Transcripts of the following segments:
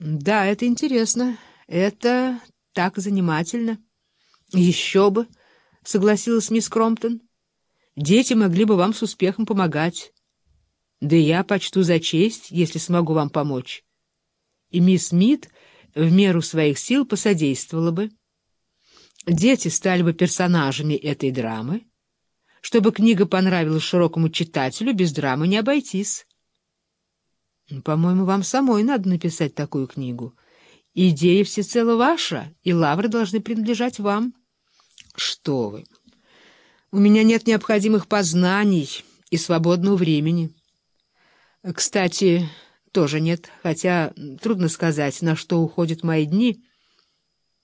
Да, это интересно. Это так занимательно. Еще бы, согласилась мисс Кромптон. Дети могли бы вам с успехом помогать. Да я почту за честь, если смогу вам помочь. И мисс Мид в меру своих сил посодействовала бы. Дети стали бы персонажами этой драмы. Чтобы книга понравилась широкому читателю, без драмы не обойтись. По-моему, вам самой надо написать такую книгу. Идея всецело ваша, и лавры должны принадлежать вам. Что вы! У меня нет необходимых познаний и свободного времени. Кстати, тоже нет, хотя трудно сказать, на что уходят мои дни.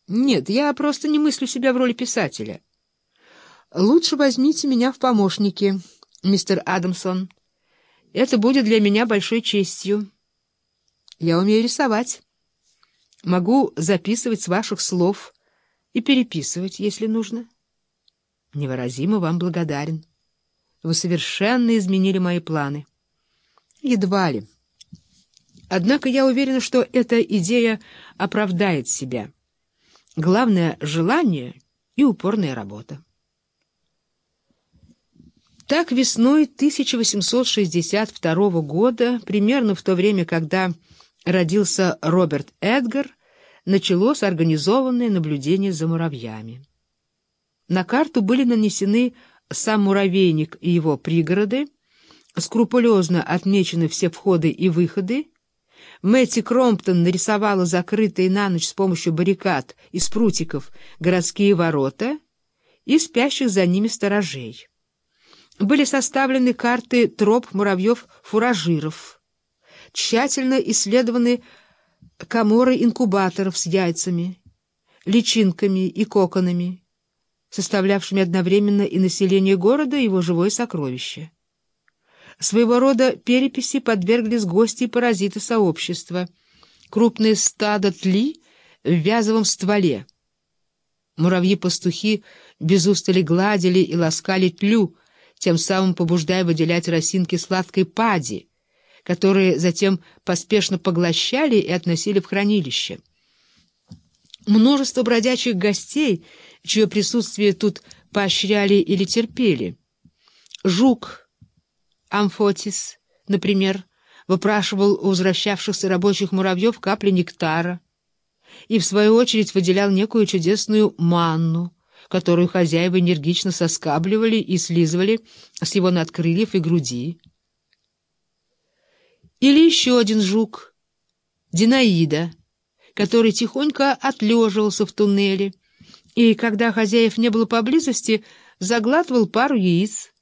Нет, я просто не мыслю себя в роли писателя. Лучше возьмите меня в помощники, мистер Адамсон. Это будет для меня большой честью. Я умею рисовать. Могу записывать с ваших слов и переписывать, если нужно. Невыразимо вам благодарен. Вы совершенно изменили мои планы. Едва ли. Однако я уверена, что эта идея оправдает себя. Главное — желание и упорная работа. Так весной 1862 года, примерно в то время, когда родился Роберт Эдгар, началось организованное наблюдение за муравьями. На карту были нанесены сам муравейник и его пригороды, скрупулезно отмечены все входы и выходы, Мэтти Кромптон нарисовала закрытые на ночь с помощью баррикад из прутиков городские ворота и спящих за ними сторожей были составлены карты троп муравьев-фуражиров, тщательно исследованы коморы инкубаторов с яйцами, личинками и коконами, составлявшими одновременно и население города, и его живое сокровище. Своего рода переписи подверглись гости и паразиты сообщества, крупные стадо тли в вязовом стволе. Муравьи-пастухи без устали гладили и ласкали тлю, тем самым побуждая выделять росинки сладкой пади, которые затем поспешно поглощали и относили в хранилище. Множество бродячих гостей, чье присутствие тут поощряли или терпели. Жук, Амфотис, например, выпрашивал у возвращавшихся рабочих муравьев капли нектара и, в свою очередь, выделял некую чудесную манну, которую хозяева энергично соскабливали и слизывали с его надкрыльев и груди. Или еще один жук, Динаида, который тихонько отлеживался в туннеле, и, когда хозяев не было поблизости, заглатывал пару яиц.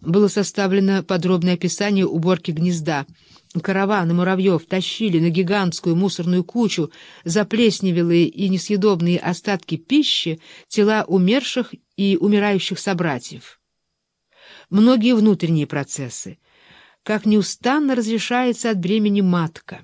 Было составлено подробное описание уборки гнезда — Караваны муравьев тащили на гигантскую мусорную кучу заплесневелые и несъедобные остатки пищи тела умерших и умирающих собратьев. Многие внутренние процессы, как неустанно разрешается от бремени матка,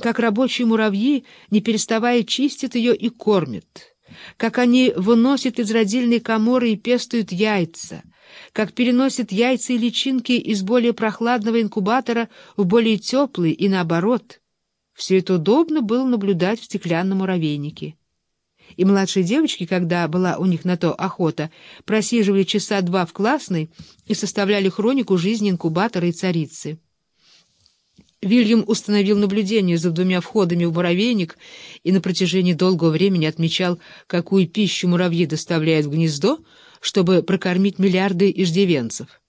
как рабочие муравьи, не переставая, чистят ее и кормят, как они выносят из родильной коморы и пестуют яйца — как переносит яйца и личинки из более прохладного инкубатора в более теплый и наоборот. Все это удобно было наблюдать в стеклянном муравейнике. И младшие девочки, когда была у них на то охота, просиживали часа два в классной и составляли хронику жизни инкубатора и царицы. Вильям установил наблюдение за двумя входами в муравейник и на протяжении долгого времени отмечал, какую пищу муравьи доставляют в гнездо, чтобы прокормить миллиарды иждивенцев.